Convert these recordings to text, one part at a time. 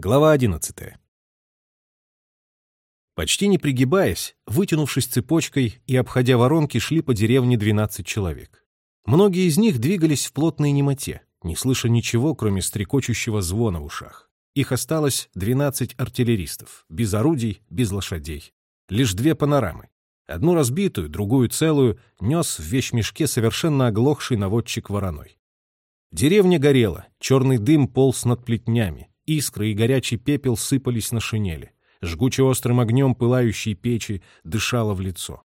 Глава 11. Почти не пригибаясь, вытянувшись цепочкой и обходя воронки, шли по деревне 12 человек. Многие из них двигались в плотной немоте, не слыша ничего, кроме стрекочущего звона в ушах. Их осталось 12 артиллеристов, без орудий, без лошадей. Лишь две панорамы. Одну разбитую, другую целую нес в вещмешке совершенно оглохший наводчик вороной. Деревня горела, черный дым полз над плетнями, Искры и горячий пепел сыпались на шинели. Жгуче острым огнем пылающей печи дышало в лицо.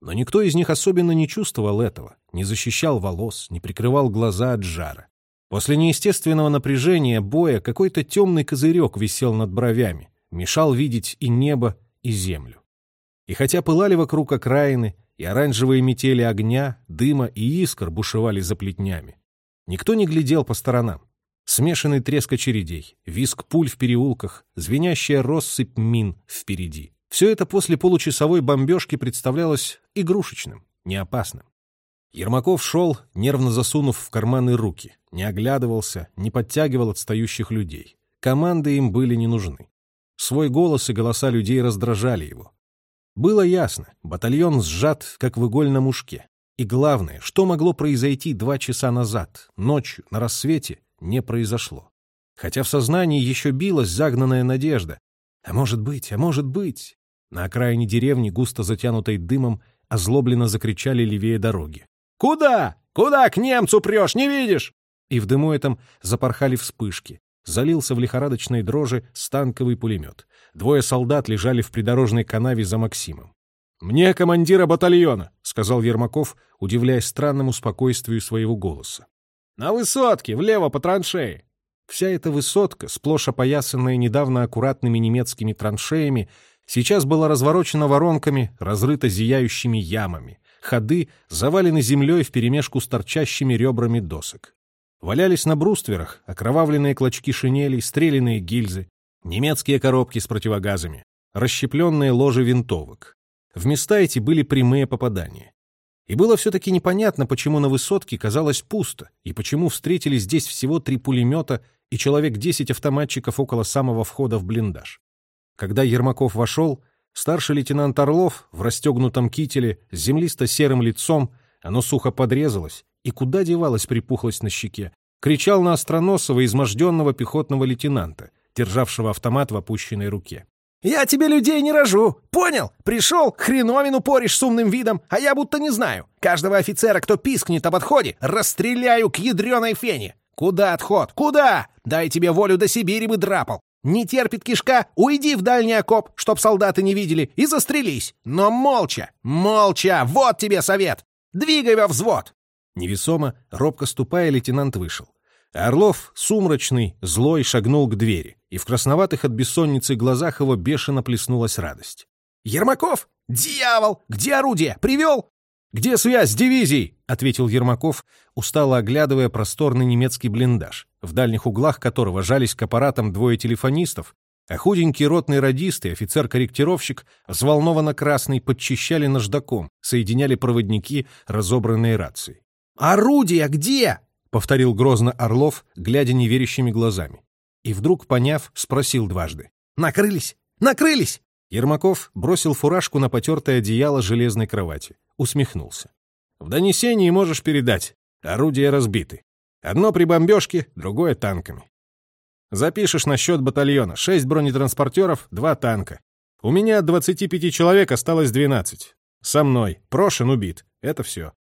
Но никто из них особенно не чувствовал этого, не защищал волос, не прикрывал глаза от жара. После неестественного напряжения боя какой-то темный козырек висел над бровями, мешал видеть и небо, и землю. И хотя пылали вокруг окраины, и оранжевые метели огня, дыма и искр бушевали за плетнями, никто не глядел по сторонам. Смешанный треск очередей, виск пуль в переулках, звенящая россыпь мин впереди. Все это после получасовой бомбежки представлялось игрушечным, неопасным. Ермаков шел, нервно засунув в карманы руки, не оглядывался, не подтягивал отстающих людей. Команды им были не нужны. Свой голос и голоса людей раздражали его. Было ясно, батальон сжат, как в игольном ушке. И главное, что могло произойти два часа назад, ночью, на рассвете, не произошло. Хотя в сознании еще билась загнанная надежда. А может быть, а может быть. На окраине деревни, густо затянутой дымом, озлобленно закричали левее дороги. «Куда? Куда к немцу прешь, не видишь?» И в дыму этом запорхали вспышки. Залился в лихорадочной дрожи станковый пулемет. Двое солдат лежали в придорожной канаве за Максимом. «Мне командира батальона», — сказал Ермаков, удивляясь странному спокойствию своего голоса. «На высотке, влево по траншеи!» Вся эта высотка, сплошь опоясанная недавно аккуратными немецкими траншеями, сейчас была разворочена воронками, разрыта зияющими ямами. Ходы завалены землей вперемешку с торчащими ребрами досок. Валялись на брустверах окровавленные клочки шинелей, стрелянные гильзы, немецкие коробки с противогазами, расщепленные ложи винтовок. В места эти были прямые попадания. И было все-таки непонятно, почему на высотке казалось пусто, и почему встретили здесь всего три пулемета и человек десять автоматчиков около самого входа в блиндаж. Когда Ермаков вошел, старший лейтенант Орлов в расстегнутом кителе с землисто-серым лицом, оно сухо подрезалось, и куда девалась припухлость на щеке, кричал на остроносого изможденного пехотного лейтенанта, державшего автомат в опущенной руке. Я тебе людей не рожу, понял? Пришел, хреновину поришь с умным видом, а я будто не знаю. Каждого офицера, кто пискнет об отходе, расстреляю к ядреной фене. Куда отход? Куда? Дай тебе волю до Сибири бы драпал. Не терпит кишка, уйди в дальний окоп, чтоб солдаты не видели, и застрелись. Но молча, молча, вот тебе совет. Двигай во взвод. Невесомо, робко ступая, лейтенант вышел. Орлов, сумрачный, злой, шагнул к двери, и в красноватых от бессонницы глазах его бешено плеснулась радость. «Ермаков? Дьявол! Где орудие? Привел?» «Где связь с дивизией?» — ответил Ермаков, устало оглядывая просторный немецкий блиндаж, в дальних углах которого жались к аппаратам двое телефонистов, а худенький ротный радист и офицер-корректировщик, взволнованно красный, подчищали наждаком, соединяли проводники, разобранные рации. «Орудие где?» Повторил грозно Орлов, глядя неверящими глазами. И вдруг, поняв, спросил дважды. «Накрылись! Накрылись!» Ермаков бросил фуражку на потертое одеяло железной кровати. Усмехнулся. «В донесении можешь передать. Орудия разбиты. Одно при бомбежке, другое танками. Запишешь на счет батальона. Шесть бронетранспортеров, два танка. У меня от 25 человек осталось 12. Со мной. Прошин убит. Это все.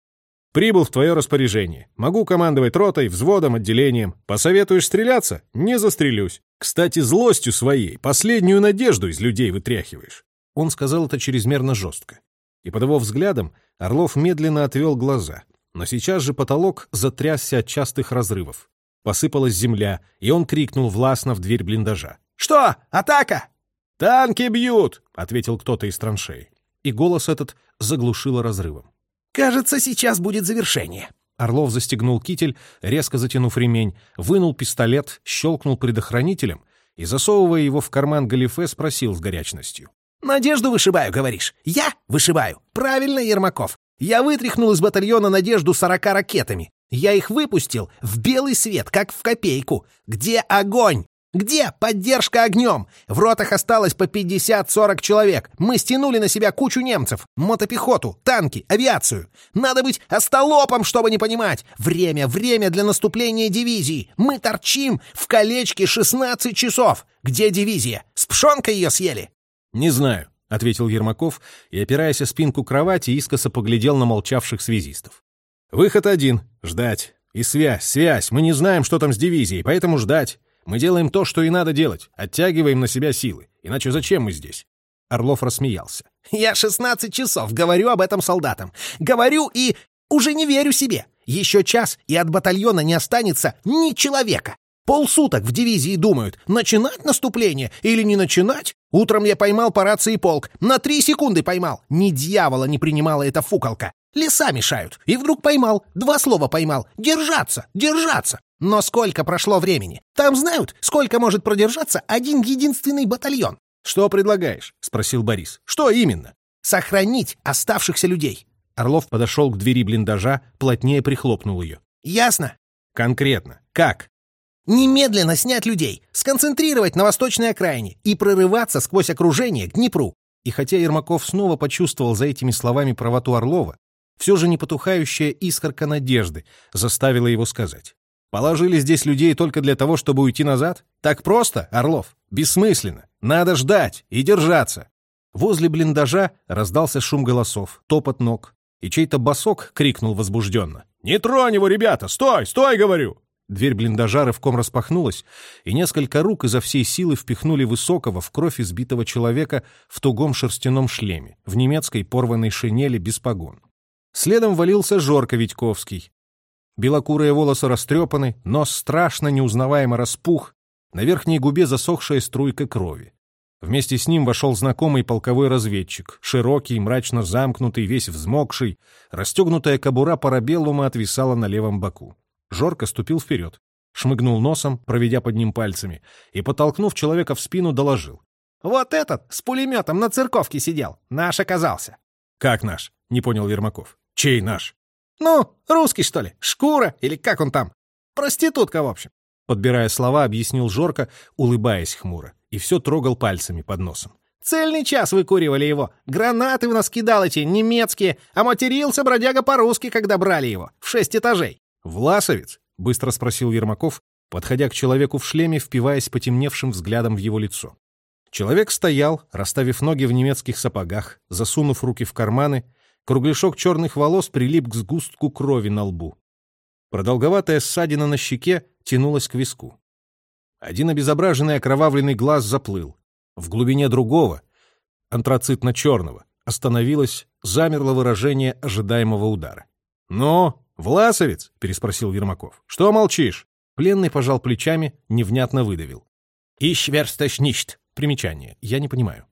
Прибыл в твое распоряжение. Могу командовать ротой, взводом, отделением. Посоветуешь стреляться? Не застрелюсь. Кстати, злостью своей последнюю надежду из людей вытряхиваешь. Он сказал это чрезмерно жестко. И под его взглядом Орлов медленно отвел глаза. Но сейчас же потолок затрясся от частых разрывов. Посыпалась земля, и он крикнул властно в дверь блиндажа. «Что? Атака!» «Танки бьют!» — ответил кто-то из траншей. И голос этот заглушило разрывом. Кажется, сейчас будет завершение. Орлов застегнул китель, резко затянув ремень, вынул пистолет, щелкнул предохранителем и, засовывая его в карман галифе, спросил с горячностью. «Надежду вышибаю, говоришь? Я вышибаю. Правильно, Ермаков. Я вытряхнул из батальона «Надежду» сорока ракетами. Я их выпустил в белый свет, как в копейку. Где огонь? Где поддержка огнем? В ротах осталось по 50-40 человек. Мы стянули на себя кучу немцев, мотопехоту, танки, авиацию. Надо быть остолопом, чтобы не понимать. Время, время для наступления дивизии. Мы торчим в колечке 16 часов. Где дивизия? С пшенкой ее съели? Не знаю, ответил Ермаков и, опираясь о спинку кровати, искоса поглядел на молчавших связистов. Выход один — ждать. И связь, связь. Мы не знаем, что там с дивизией, поэтому ждать. Мы делаем то, что и надо делать. Оттягиваем на себя силы. Иначе зачем мы здесь?» Орлов рассмеялся. «Я 16 часов говорю об этом солдатам. Говорю и уже не верю себе. Еще час, и от батальона не останется ни человека. Полсуток в дивизии думают, начинать наступление или не начинать. Утром я поймал по рации полк. На три секунды поймал. Ни дьявола не принимала эта фукалка. Леса мешают. И вдруг поймал. Два слова поймал. Держаться, держаться. Но сколько прошло времени? Там знают, сколько может продержаться один единственный батальон. «Что предлагаешь?» — спросил Борис. «Что именно?» «Сохранить оставшихся людей». Орлов подошел к двери блиндажа, плотнее прихлопнул ее. «Ясно?» «Конкретно. Как?» «Немедленно снять людей, сконцентрировать на восточной окраине и прорываться сквозь окружение к Днепру». И хотя Ермаков снова почувствовал за этими словами правоту Орлова, все же непотухающая искорка надежды заставила его сказать. Положили здесь людей только для того, чтобы уйти назад? Так просто, Орлов? Бессмысленно. Надо ждать и держаться. Возле блиндажа раздался шум голосов, топот ног, и чей-то босок крикнул возбужденно. «Не тронь его, ребята! Стой! Стой, говорю!» Дверь блиндажа рывком распахнулась, и несколько рук изо всей силы впихнули высокого, в кровь избитого человека в тугом шерстяном шлеме, в немецкой порванной шинели без погон. Следом валился Жорко Витьковский, Белокурые волосы растрепаны, нос страшно неузнаваемо распух, на верхней губе засохшая струйка крови. Вместе с ним вошел знакомый полковой разведчик, широкий, мрачно замкнутый, весь взмокший, расстегнутая кобура парабеллума отвисала на левом боку. Жорко ступил вперед, шмыгнул носом, проведя под ним пальцами, и, подтолкнув человека в спину, доложил. «Вот этот с пулеметом на церковке сидел, наш оказался». «Как наш?» — не понял Вермаков. «Чей наш?» «Ну, русский, что ли? Шкура? Или как он там? Проститутка, в общем». Подбирая слова, объяснил Жорко, улыбаясь хмуро, и все трогал пальцами под носом. «Цельный час выкуривали его. Гранаты у нас кидал эти, немецкие, а матерился бродяга по-русски, когда брали его. В шесть этажей». «Власовец?» — быстро спросил Ермаков, подходя к человеку в шлеме, впиваясь потемневшим взглядом в его лицо. Человек стоял, расставив ноги в немецких сапогах, засунув руки в карманы, Кругляшок черных волос прилип к сгустку крови на лбу. Продолговатая ссадина на щеке тянулась к виску. Один обезображенный окровавленный глаз заплыл. В глубине другого, антрацитно-черного, остановилось, замерло выражение ожидаемого удара. «Ну, Власовец?» — переспросил Ермаков. «Что молчишь?» Пленный пожал плечами, невнятно выдавил. «Ищ версташ ничт». Примечание. Я не понимаю.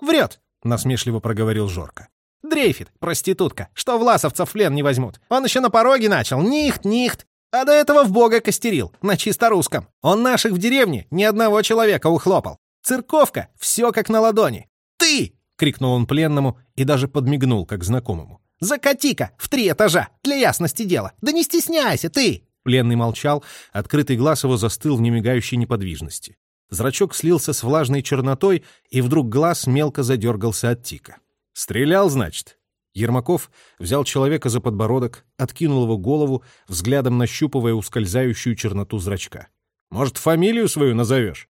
«Врет», — насмешливо проговорил Жорка. Дрейфит, проститутка, что власовцев в плен не возьмут. Он еще на пороге начал, нихт, нихт. А до этого в бога костерил, на чисто русском. Он наших в деревне ни одного человека ухлопал. Церковка, все как на ладони. «Ты!» — крикнул он пленному и даже подмигнул, как знакомому. «Закати-ка в три этажа, для ясности дела. Да не стесняйся, ты!» Пленный молчал, открытый глаз его застыл в немигающей неподвижности. Зрачок слился с влажной чернотой, и вдруг глаз мелко задергался от тика. «Стрелял, значит?» Ермаков взял человека за подбородок, откинул его голову, взглядом нащупывая ускользающую черноту зрачка. «Может, фамилию свою назовешь?»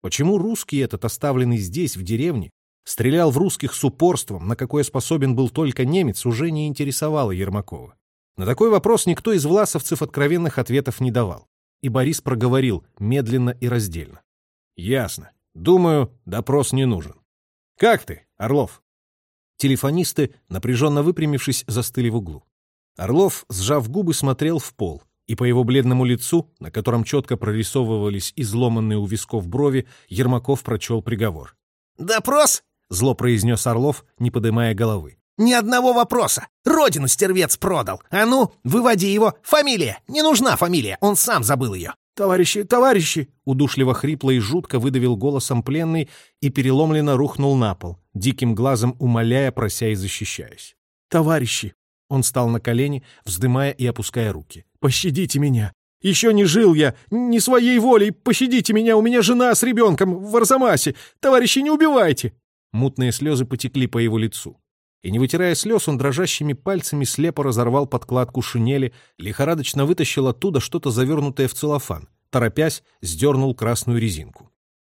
Почему русский этот, оставленный здесь, в деревне, стрелял в русских с упорством, на какое способен был только немец, уже не интересовало Ермакова. На такой вопрос никто из власовцев откровенных ответов не давал. И Борис проговорил медленно и раздельно. «Ясно. Думаю, допрос не нужен. Как ты, Орлов?» Телефонисты, напряженно выпрямившись, застыли в углу. Орлов, сжав губы, смотрел в пол, и по его бледному лицу, на котором четко прорисовывались изломанные у висков брови, Ермаков прочел приговор. «Допрос?» — зло произнес Орлов, не поднимая головы. «Ни одного вопроса. Родину стервец продал. А ну, выводи его. Фамилия. Не нужна фамилия. Он сам забыл ее. «Товарищи, товарищи!» — удушливо хрипло и жутко выдавил голосом пленный и переломленно рухнул на пол, диким глазом умоляя, прося и защищаясь. «Товарищи!» Он стал на колени, вздымая и опуская руки. «Пощадите меня! Еще не жил я, не своей волей. Пощадите меня, у меня жена с ребенком в Арзамасе. Товарищи, не убивайте!» Мутные слезы потекли по его лицу. И, не вытирая слез, он дрожащими пальцами слепо разорвал подкладку шинели, лихорадочно вытащил оттуда что-то завернутое в целлофан, торопясь, сдернул красную резинку.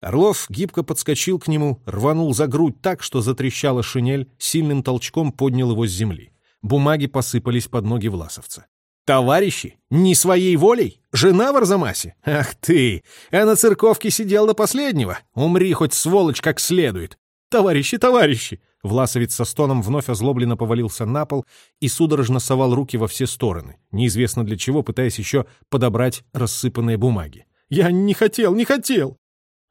Орлов гибко подскочил к нему, рванул за грудь так, что затрещала шинель, сильным толчком поднял его с земли. Бумаги посыпались под ноги власовца. «Товарищи? Не своей волей? Жена в Арзамасе? Ах ты! А на церковке сидел до последнего! Умри хоть, сволочь, как следует! Товарищи, товарищи!» Власовец со стоном вновь озлобленно повалился на пол и судорожно совал руки во все стороны, неизвестно для чего, пытаясь еще подобрать рассыпанные бумаги. «Я не хотел, не хотел!»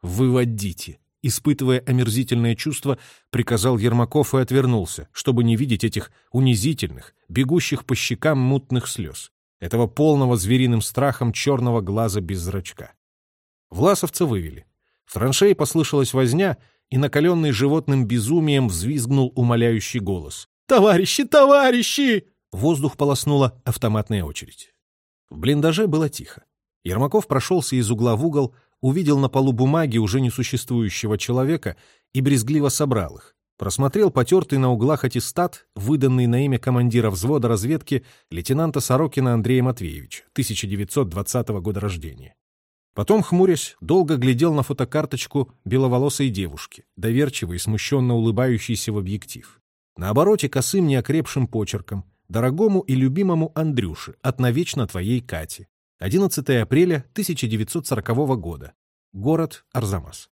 «Выводите!» Испытывая омерзительное чувство, приказал Ермаков и отвернулся, чтобы не видеть этих унизительных, бегущих по щекам мутных слез, этого полного звериным страхом черного глаза без зрачка. Власовца вывели. В траншее послышалась возня, и накаленный животным безумием взвизгнул умоляющий голос. «Товарищи, товарищи!» Воздух полоснула автоматная очередь. В блиндаже было тихо. Ермаков прошелся из угла в угол, увидел на полу бумаги уже несуществующего человека и брезгливо собрал их. Просмотрел потертый на углах аттестат, выданный на имя командира взвода разведки лейтенанта Сорокина Андрея Матвеевича, 1920 года рождения. Потом, хмурясь, долго глядел на фотокарточку беловолосой девушки, доверчиво и смущенно улыбающейся в объектив. На обороте косым неокрепшим почерком, дорогому и любимому Андрюше от навечно твоей Кати. 11 апреля 1940 года. Город Арзамас.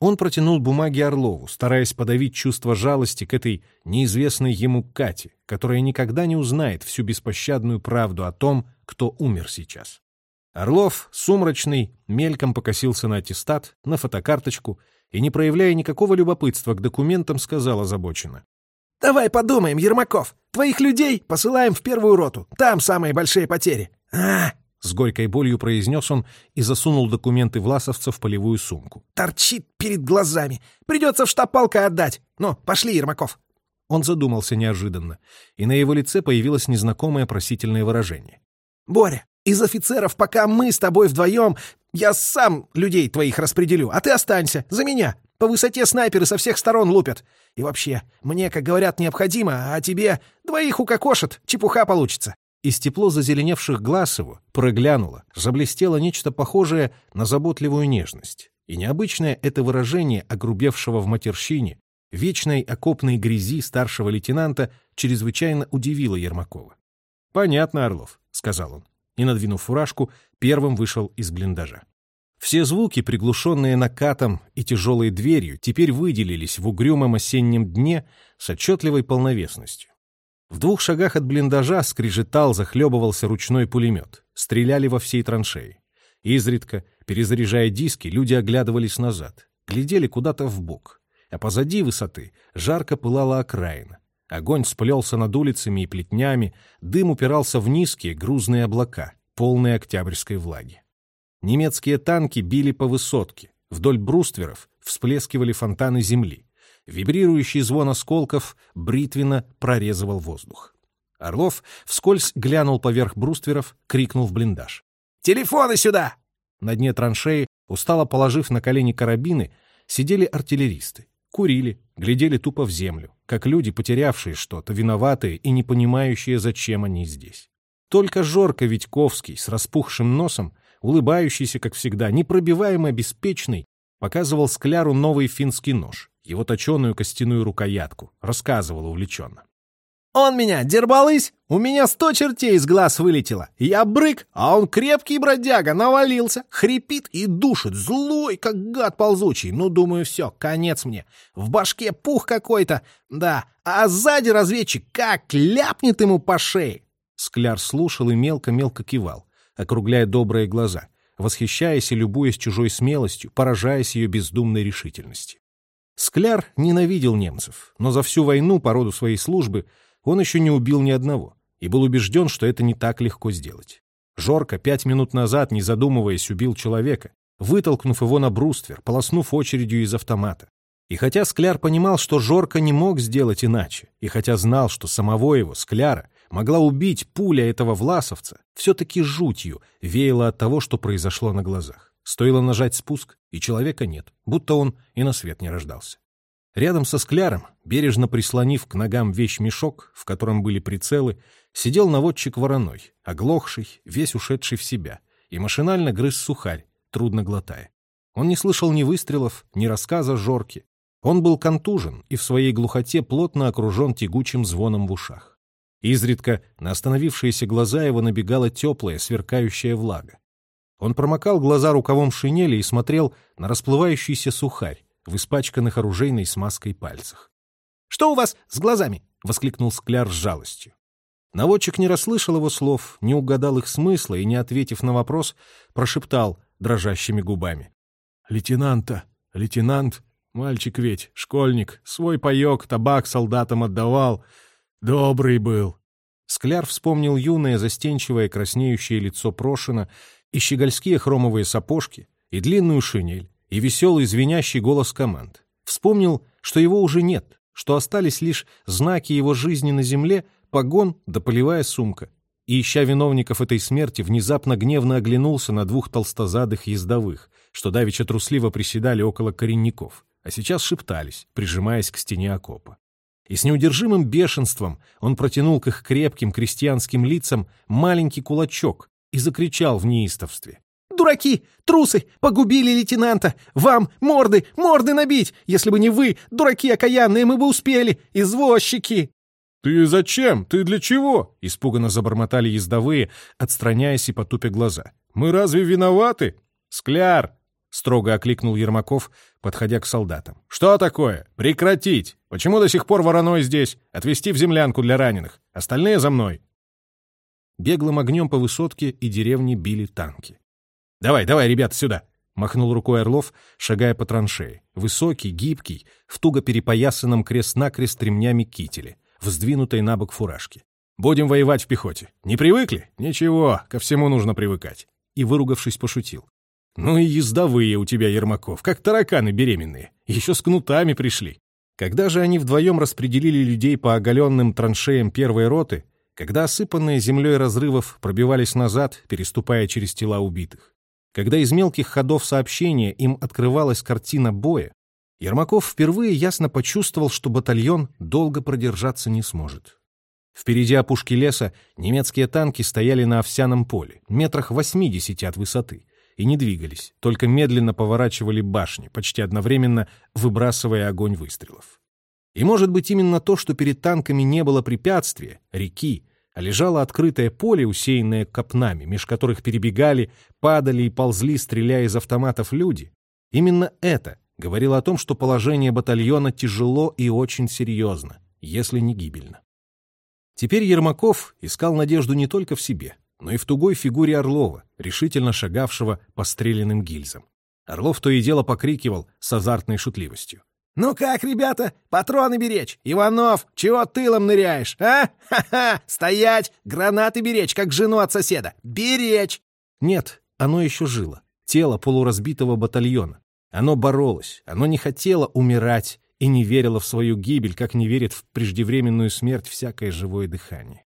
Он протянул бумаги Орлову, стараясь подавить чувство жалости к этой неизвестной ему Кате, которая никогда не узнает всю беспощадную правду о том, кто умер сейчас. Орлов, сумрачный, мельком покосился на аттестат, на фотокарточку и, не проявляя никакого любопытства к документам, сказал озабоченно. «Давай подумаем, Ермаков. Твоих людей посылаем в первую роту. Там самые большие потери. А, с горькой болью произнес он и засунул документы власовца в полевую сумку. «Торчит перед глазами. Придется в штаб полка отдать. Ну, пошли, Ермаков». Он задумался неожиданно, и на его лице появилось незнакомое просительное выражение. «Боря, из офицеров, пока мы с тобой вдвоем, я сам людей твоих распределю, а ты останься, за меня. По высоте снайперы со всех сторон лупят. И вообще, мне, как говорят, необходимо, а тебе двоих укокошат, чепуха получится». Из тепло зазеленевших глаз его проглянуло, заблестело нечто похожее на заботливую нежность. И необычное это выражение огрубевшего в матерщине, вечной окопной грязи старшего лейтенанта чрезвычайно удивило Ермакова. «Понятно, Орлов», — сказал он и, надвинув фуражку, первым вышел из блиндажа. Все звуки, приглушенные накатом и тяжелой дверью, теперь выделились в угрюмом осеннем дне с отчетливой полновесностью. В двух шагах от блиндажа скрежетал, захлебывался ручной пулемет. Стреляли во всей траншеи. Изредка, перезаряжая диски, люди оглядывались назад, глядели куда-то в бок, а позади высоты жарко пылала окраина. Огонь сплелся над улицами и плетнями, дым упирался в низкие грузные облака, полные октябрьской влаги. Немецкие танки били по высотке, вдоль брустверов всплескивали фонтаны земли. Вибрирующий звон осколков бритвенно прорезывал воздух. Орлов вскользь глянул поверх брустверов, крикнул в блиндаж. «Телефоны сюда!» На дне траншеи, устало положив на колени карабины, сидели артиллеристы. Курили, глядели тупо в землю, как люди, потерявшие что-то, виноватые и не понимающие, зачем они здесь. Только Жорко Витьковский с распухшим носом, улыбающийся, как всегда, непробиваемо беспечный, показывал Скляру новый финский нож, его точеную костяную рукоятку, рассказывал увлеченно. Он меня, дербалысь, у меня сто чертей из глаз вылетело. Я брык, а он крепкий бродяга, навалился, хрипит и душит, злой, как гад ползучий. Ну, думаю, все, конец мне. В башке пух какой-то, да, а сзади разведчик как ляпнет ему по шее. Скляр слушал и мелко-мелко кивал, округляя добрые глаза, восхищаясь и любуясь чужой смелостью, поражаясь ее бездумной решительности. Скляр ненавидел немцев, но за всю войну по роду своей службы он еще не убил ни одного и был убежден, что это не так легко сделать. Жорко пять минут назад, не задумываясь, убил человека, вытолкнув его на бруствер, полоснув очередью из автомата. И хотя Скляр понимал, что Жорко не мог сделать иначе, и хотя знал, что самого его, Скляра, могла убить пуля этого власовца, все-таки жутью веяло от того, что произошло на глазах. Стоило нажать спуск, и человека нет, будто он и на свет не рождался. Рядом со скляром, бережно прислонив к ногам вещмешок, в котором были прицелы, сидел наводчик вороной, оглохший, весь ушедший в себя, и машинально грыз сухарь, трудно глотая. Он не слышал ни выстрелов, ни рассказа Жорки. Он был контужен и в своей глухоте плотно окружен тягучим звоном в ушах. Изредка на остановившиеся глаза его набегала теплая, сверкающая влага. Он промокал глаза рукавом шинели и смотрел на расплывающийся сухарь в испачканных оружейной смазкой пальцах. «Что у вас с глазами?» — воскликнул Скляр с жалостью. Наводчик не расслышал его слов, не угадал их смысла и, не ответив на вопрос, прошептал дрожащими губами. «Лейтенанта, лейтенант, мальчик ведь, школьник, свой паек, табак солдатам отдавал. Добрый был». Скляр вспомнил юное, застенчивое, краснеющее лицо Прошина и щегольские хромовые сапожки, и длинную шинель, и веселый звенящий голос команд. Вспомнил, что его уже нет, что остались лишь знаки его жизни на земле, погон да полевая сумка. И, ища виновников этой смерти, внезапно гневно оглянулся на двух толстозадых ездовых, что давеча трусливо приседали около коренников, а сейчас шептались, прижимаясь к стене окопа. И с неудержимым бешенством он протянул к их крепким крестьянским лицам маленький кулачок и закричал в неистовстве. Дураки, трусы, погубили лейтенанта! Вам морды, морды набить! Если бы не вы, дураки окаянные, мы бы успели! Извозчики!» «Ты зачем? Ты для чего?» — испуганно забормотали ездовые, отстраняясь и потупя глаза. «Мы разве виноваты?» «Скляр!» — строго окликнул Ермаков, подходя к солдатам. «Что такое? Прекратить! Почему до сих пор вороной здесь? Отвезти в землянку для раненых. Остальные за мной!» Беглым огнем по высотке и деревне били танки. «Давай, давай, ребята, сюда!» — махнул рукой Орлов, шагая по траншеи. Высокий, гибкий, в туго перепоясанном крест-накрест ремнями кителе, в на бок фуражке. «Будем воевать в пехоте. Не привыкли? Ничего, ко всему нужно привыкать». И, выругавшись, пошутил. «Ну и ездовые у тебя, Ермаков, как тараканы беременные. Еще с кнутами пришли». Когда же они вдвоем распределили людей по оголенным траншеям первой роты, когда осыпанные землей разрывов пробивались назад, переступая через тела убитых, когда из мелких ходов сообщения им открывалась картина боя, Ермаков впервые ясно почувствовал, что батальон долго продержаться не сможет. Впереди опушки леса немецкие танки стояли на овсяном поле, метрах 80 от высоты, и не двигались, только медленно поворачивали башни, почти одновременно выбрасывая огонь выстрелов. И может быть именно то, что перед танками не было препятствия, реки, а лежало открытое поле, усеянное копнами, меж которых перебегали, падали и ползли, стреляя из автоматов люди. Именно это говорило о том, что положение батальона тяжело и очень серьезно, если не гибельно. Теперь Ермаков искал надежду не только в себе, но и в тугой фигуре Орлова, решительно шагавшего по стрелянным гильзам. Орлов то и дело покрикивал с азартной шутливостью. «Ну как, ребята, патроны беречь? Иванов, чего тылом ныряешь, а? Ха-ха! Стоять! Гранаты беречь, как жену от соседа! Беречь!» Нет, оно еще жило. Тело полуразбитого батальона. Оно боролось, оно не хотело умирать и не верило в свою гибель, как не верит в преждевременную смерть всякое живое дыхание.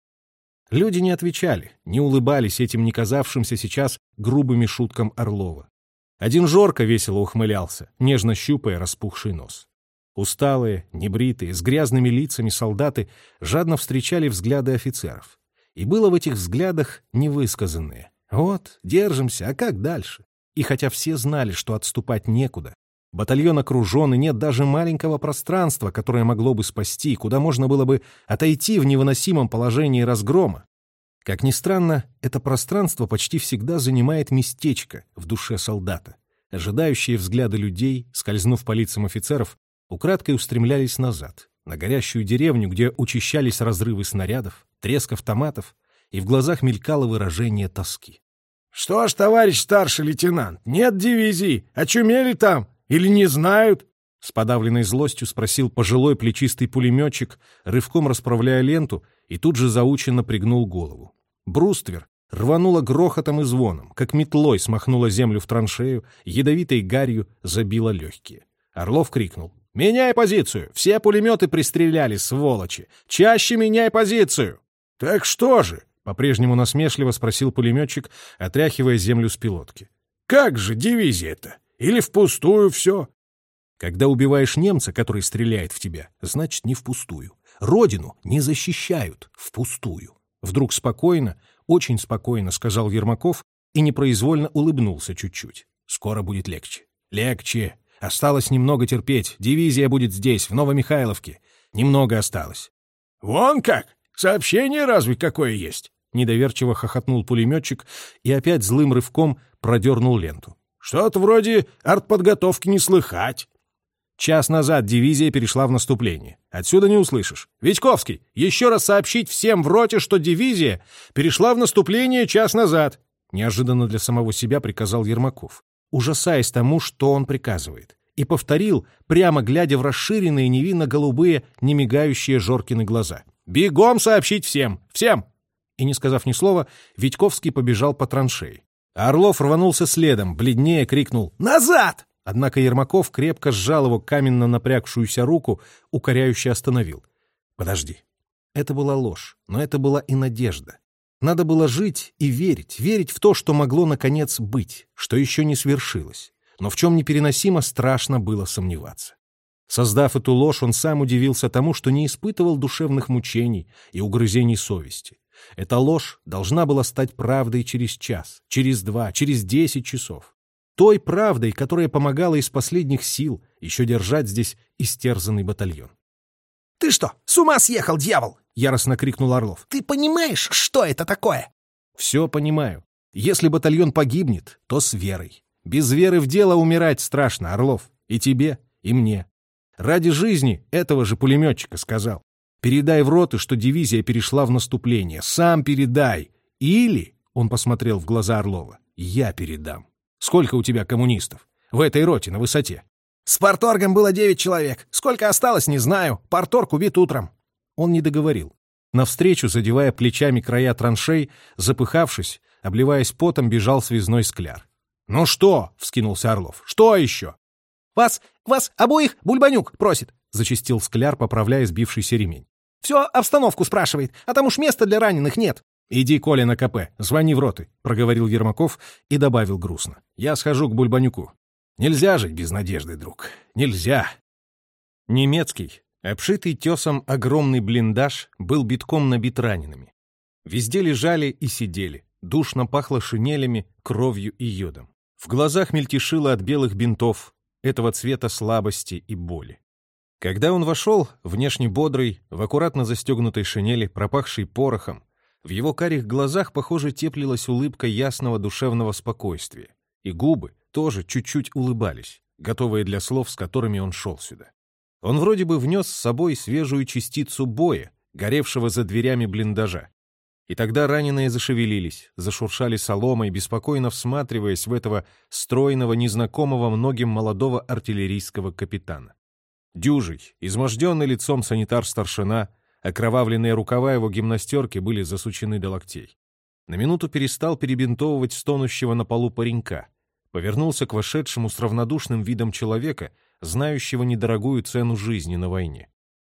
Люди не отвечали, не улыбались этим не казавшимся сейчас грубыми шуткам Орлова. Один Жорко весело ухмылялся, нежно щупая распухший нос. Усталые, небритые, с грязными лицами солдаты жадно встречали взгляды офицеров. И было в этих взглядах невысказанное. Вот, держимся, а как дальше? И хотя все знали, что отступать некуда, батальон окружен, и нет даже маленького пространства, которое могло бы спасти, куда можно было бы отойти в невыносимом положении разгрома. Как ни странно, это пространство почти всегда занимает местечко в душе солдата. Ожидающие взгляды людей, скользнув по лицам офицеров, украдкой устремлялись назад, на горящую деревню, где учащались разрывы снарядов, треск автоматов, и в глазах мелькало выражение тоски. «Что ж, товарищ старший лейтенант, нет дивизии, очумели там или не знают?» С подавленной злостью спросил пожилой плечистый пулеметчик, рывком расправляя ленту, и тут же заученно пригнул голову. Бруствер рванула грохотом и звоном, как метлой смахнула землю в траншею, ядовитой гарью забила легкие. Орлов крикнул. «Меняй позицию! Все пулеметы пристреляли, сволочи! Чаще меняй позицию!» Так что же? По-прежнему насмешливо спросил пулеметчик, отряхивая землю с пилотки. Как же дивизия-то? Или впустую все? Когда убиваешь немца, который стреляет в тебя, значит, не впустую. Родину не защищают впустую. Вдруг спокойно, очень спокойно сказал Ермаков и непроизвольно улыбнулся чуть-чуть. Скоро будет легче. Легче. Осталось немного терпеть. Дивизия будет здесь, в Новомихайловке. Немного осталось. Вон как! Сообщение разве какое есть? Недоверчиво хохотнул пулеметчик и опять злым рывком продернул ленту. Что-то вроде артподготовки не слыхать. Час назад дивизия перешла в наступление. Отсюда не услышишь. Витьковский, еще раз сообщить всем в роте, что дивизия перешла в наступление час назад. Неожиданно для самого себя приказал Ермаков, ужасаясь тому, что он приказывает. И повторил, прямо глядя в расширенные невинно-голубые, немигающие Жоркины глаза. «Бегом сообщить всем! Всем!» И, не сказав ни слова, Витьковский побежал по траншеи. Орлов рванулся следом, бледнее крикнул «Назад!» Однако Ермаков крепко сжал его каменно напрягшуюся руку, укоряюще остановил. «Подожди». Это была ложь, но это была и надежда. Надо было жить и верить, верить в то, что могло наконец быть, что еще не свершилось, но в чем непереносимо страшно было сомневаться. Создав эту ложь, он сам удивился тому, что не испытывал душевных мучений и угрызений совести. Эта ложь должна была стать правдой через час, через два, через десять часов. Той правдой, которая помогала из последних сил еще держать здесь истерзанный батальон. «Ты что, с ума съехал, дьявол?» — яростно крикнул Орлов. «Ты понимаешь, что это такое?» «Все понимаю. Если батальон погибнет, то с верой. Без веры в дело умирать страшно, Орлов. И тебе, и мне. Ради жизни этого же пулеметчика сказал. Передай в роты, что дивизия перешла в наступление. Сам передай. Или, — он посмотрел в глаза Орлова, — я передам. Сколько у тебя коммунистов? В этой роте на высоте. С порторгом было девять человек. Сколько осталось, не знаю. Порторг убит утром. Он не договорил. Навстречу, задевая плечами края траншей, запыхавшись, обливаясь потом, бежал связной скляр. «Ну что?» — вскинулся Орлов. «Что еще?» «Вас, вас обоих Бульбанюк просит», — зачистил скляр, поправляя сбившийся ремень. «Все обстановку спрашивает, а там уж места для раненых нет». «Иди, Коля, на КП, звони в роты», — проговорил Ермаков и добавил грустно. «Я схожу к Бульбанюку. Нельзя жить без надежды, друг. Нельзя». Немецкий, обшитый тесом огромный блиндаж, был битком набит ранеными. Везде лежали и сидели, душно пахло шинелями, кровью и йодом. В глазах мельтешило от белых бинтов, этого цвета слабости и боли. Когда он вошел, внешне бодрый, в аккуратно застегнутой шинели, пропахший порохом, в его карих глазах, похоже, теплилась улыбка ясного душевного спокойствия, и губы тоже чуть-чуть улыбались, готовые для слов, с которыми он шел сюда. Он вроде бы внес с собой свежую частицу боя, горевшего за дверями блиндажа. И тогда раненые зашевелились, зашуршали соломой, беспокойно всматриваясь в этого стройного, незнакомого многим молодого артиллерийского капитана. Дюжий, изможденный лицом санитар-старшина — Окровавленные рукава его гимнастерки были засучены до локтей. На минуту перестал перебинтовывать стонущего на полу паренька. Повернулся к вошедшему с равнодушным видом человека, знающего недорогую цену жизни на войне.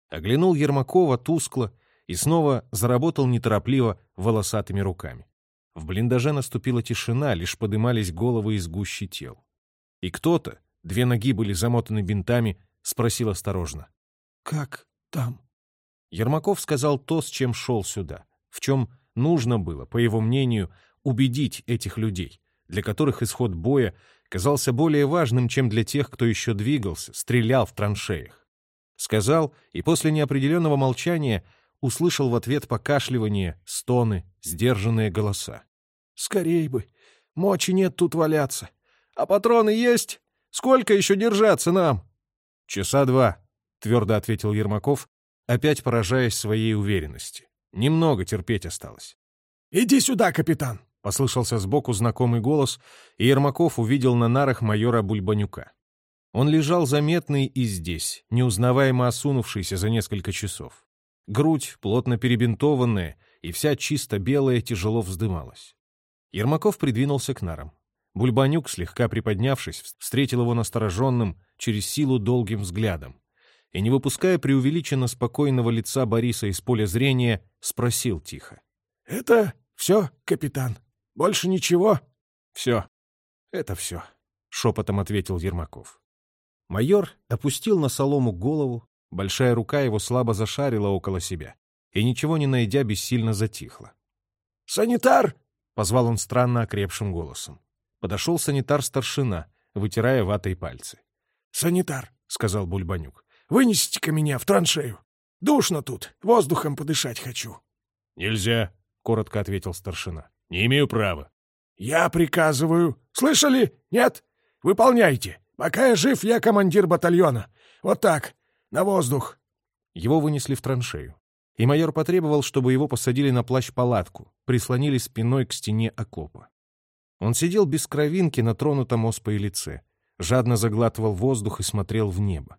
Оглянул Ермакова тускло и снова заработал неторопливо волосатыми руками. В блиндаже наступила тишина, лишь подымались головы из гущи тел. И кто-то, две ноги были замотаны бинтами, спросил осторожно. «Как там?» Ермаков сказал то, с чем шел сюда, в чем нужно было, по его мнению, убедить этих людей, для которых исход боя казался более важным, чем для тех, кто еще двигался, стрелял в траншеях. Сказал, и после неопределенного молчания услышал в ответ покашливание, стоны, сдержанные голоса. «Скорей бы! Мочи нет тут валяться! А патроны есть? Сколько еще держаться нам?» «Часа два», — твердо ответил Ермаков, опять поражаясь своей уверенности. Немного терпеть осталось. «Иди сюда, капитан!» — послышался сбоку знакомый голос, и Ермаков увидел на нарах майора Бульбанюка. Он лежал заметный и здесь, неузнаваемо осунувшийся за несколько часов. Грудь, плотно перебинтованная, и вся чисто белая, тяжело вздымалась. Ермаков придвинулся к нарам. Бульбанюк, слегка приподнявшись, встретил его настороженным, через силу долгим взглядом и, не выпуская преувеличенно спокойного лица Бориса из поля зрения, спросил тихо. «Это все, капитан? Больше ничего?» «Все. Это все», — шепотом ответил Ермаков. Майор опустил на солому голову, большая рука его слабо зашарила около себя и, ничего не найдя, бессильно затихла. «Санитар!» — позвал он странно окрепшим голосом. Подошел санитар-старшина, вытирая ватой пальцы. «Санитар!» — сказал Бульбанюк. «Вынесите-ка меня в траншею. Душно тут, воздухом подышать хочу». «Нельзя», — коротко ответил старшина. «Не имею права». «Я приказываю. Слышали? Нет? Выполняйте. Пока я жив, я командир батальона. Вот так, на воздух». Его вынесли в траншею. И майор потребовал, чтобы его посадили на плащ-палатку, прислонили спиной к стене окопа. Он сидел без кровинки на тронутом оспой лице, жадно заглатывал воздух и смотрел в небо.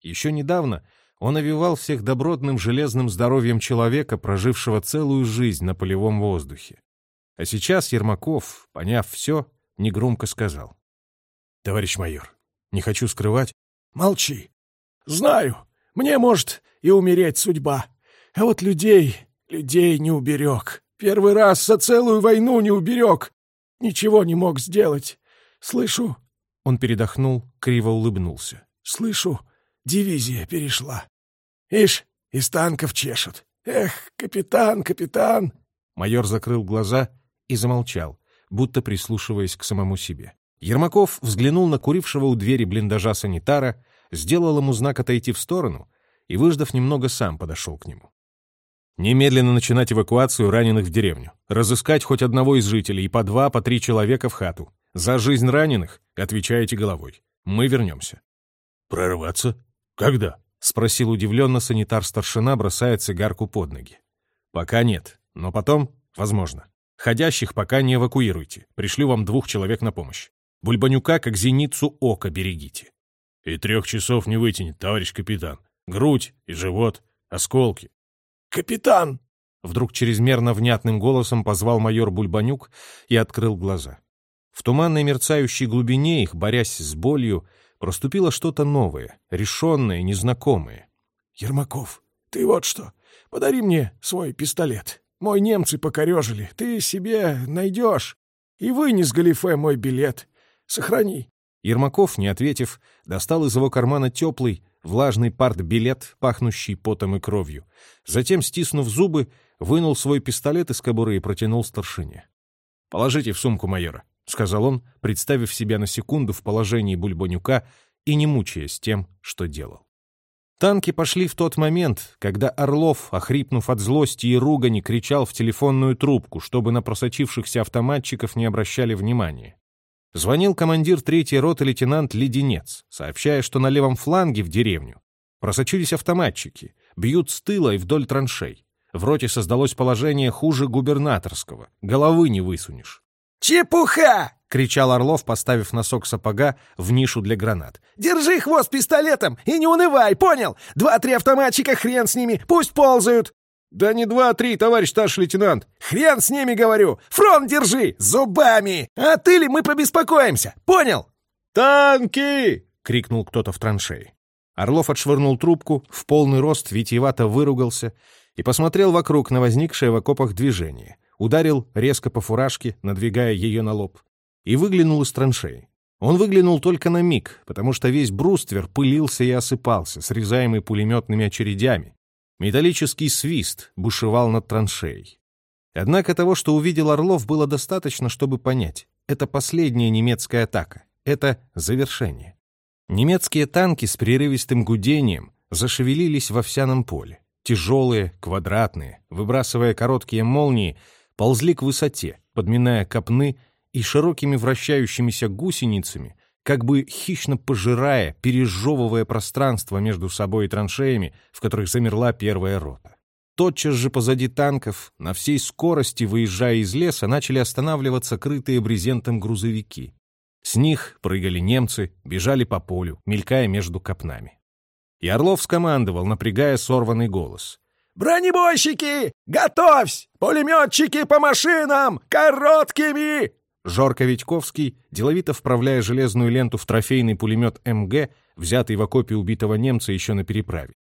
Еще недавно он овивал всех добротным железным здоровьем человека, прожившего целую жизнь на полевом воздухе. А сейчас Ермаков, поняв все, негромко сказал. «Товарищ майор, не хочу скрывать». «Молчи. Знаю, мне, может, и умереть судьба. А вот людей, людей не уберег. Первый раз за целую войну не уберег. Ничего не мог сделать. Слышу...» Он передохнул, криво улыбнулся. «Слышу, дивизия перешла. Ишь, из танков чешут. Эх, капитан, капитан!» Майор закрыл глаза и замолчал, будто прислушиваясь к самому себе. Ермаков взглянул на курившего у двери блиндажа санитара, сделал ему знак отойти в сторону и, выждав немного, сам подошел к нему. Немедленно начинать эвакуацию раненых в деревню. Разыскать хоть одного из жителей и по два, по три человека в хату. За жизнь раненых отвечаете головой. Мы вернемся. «Прорваться? Когда?» — спросил удивленно санитар-старшина, бросая цигарку под ноги. «Пока нет, но потом, возможно. Ходящих пока не эвакуируйте. Пришлю вам двух человек на помощь. Бульбанюка как зеницу ока берегите». «И трех часов не вытянет, товарищ капитан. Грудь и живот, осколки». «Капитан!» Вдруг чрезмерно внятным голосом позвал майор Бульбанюк и открыл глаза. В туманной мерцающей глубине их, борясь с болью, проступило что-то новое, решенное, незнакомое. «Ермаков, ты вот что, подари мне свой пистолет. Мой немцы покорежили, ты себе найдешь. И вынес галифе мой билет. Сохрани». Ермаков, не ответив, достал из его кармана теплый, влажный партбилет, пахнущий потом и кровью. Затем, стиснув зубы, вынул свой пистолет из кобуры и протянул старшине. «Положите в сумку майора», — сказал он, представив себя на секунду в положении Бульбонюка и не мучаясь тем, что делал. Танки пошли в тот момент, когда Орлов, охрипнув от злости и ругани, кричал в телефонную трубку, чтобы на просочившихся автоматчиков не обращали внимания. Звонил командир третьей роты лейтенант Леденец, сообщая, что на левом фланге в деревню просочились автоматчики, бьют с тыла и вдоль траншей. В роте создалось положение хуже губернаторского, головы не высунешь. «Чепуха!» — кричал Орлов, поставив носок сапога в нишу для гранат. «Держи хвост пистолетом и не унывай, понял? Два-три автоматчика, хрен с ними, пусть ползают!» «Да не два-три, товарищ старший лейтенант!» «Хрен с ними, говорю! Фронт держи! Зубами! А ты ли мы побеспокоимся? Понял?» «Танки!» — крикнул кто-то в траншеи. Орлов отшвырнул трубку, в полный рост витиевато выругался и посмотрел вокруг на возникшее в окопах движение, ударил резко по фуражке, надвигая ее на лоб, и выглянул из траншеи. Он выглянул только на миг, потому что весь бруствер пылился и осыпался, срезаемый пулеметными очередями, Металлический свист бушевал над траншеей. Однако того, что увидел Орлов, было достаточно, чтобы понять. Это последняя немецкая атака. Это завершение. Немецкие танки с прерывистым гудением зашевелились в овсяном поле. Тяжелые, квадратные, выбрасывая короткие молнии, ползли к высоте, подминая копны и широкими вращающимися гусеницами как бы хищно пожирая, пережевывая пространство между собой и траншеями, в которых замерла первая рота. Тотчас же позади танков, на всей скорости выезжая из леса, начали останавливаться крытые брезентом грузовики. С них прыгали немцы, бежали по полю, мелькая между копнами. И Орлов скомандовал, напрягая сорванный голос. «Бронебойщики! Готовься! Пулеметчики по машинам! Короткими! Жорко Витьковский, деловито вправляя железную ленту в трофейный пулемет МГ, взятый в окопе убитого немца еще на переправе.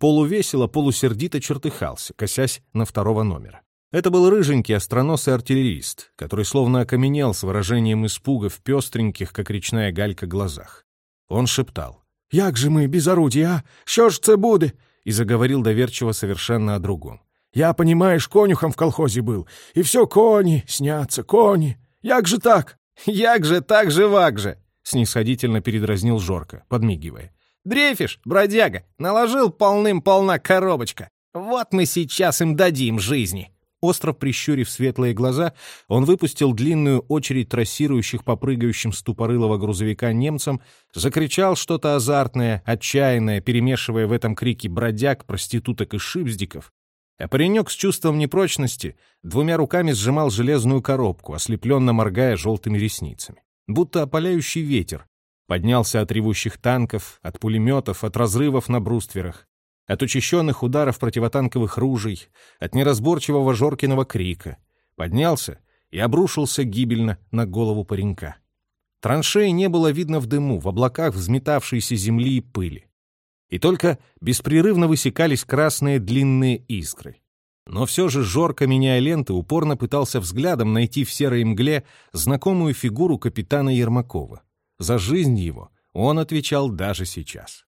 полувесело, полусердито чертыхался, косясь на второго номера. Это был рыженький остроносый артиллерист, который словно окаменел с выражением испуга в пестреньких, как речная галька, глазах. Он шептал. «Як же мы без орудия, а? Що ж це буде?» и заговорил доверчиво совершенно о другом. «Я, понимаешь, конюхом в колхозе был, и все кони снятся, кони. Як же так?» «Як же так, живак же!» — снисходительно передразнил Жорка, подмигивая. «Дрейфишь, бродяга, наложил полным-полна коробочка. Вот мы сейчас им дадим жизни!» Остро прищурив светлые глаза, он выпустил длинную очередь трассирующих по прыгающим с тупорылого грузовика немцам, закричал что-то азартное, отчаянное, перемешивая в этом крике бродяг, проституток и шипздиков. А паренек с чувством непрочности двумя руками сжимал железную коробку, ослепленно моргая желтыми ресницами. Будто опаляющий ветер. Поднялся от ревущих танков, от пулеметов, от разрывов на брустверах от учащенных ударов противотанковых ружей, от неразборчивого Жоркиного крика. Поднялся и обрушился гибельно на голову паренька. Траншеи не было видно в дыму, в облаках взметавшейся земли и пыли. И только беспрерывно высекались красные длинные искры. Но все же Жорко, меняя ленты, упорно пытался взглядом найти в серой мгле знакомую фигуру капитана Ермакова. За жизнь его он отвечал даже сейчас.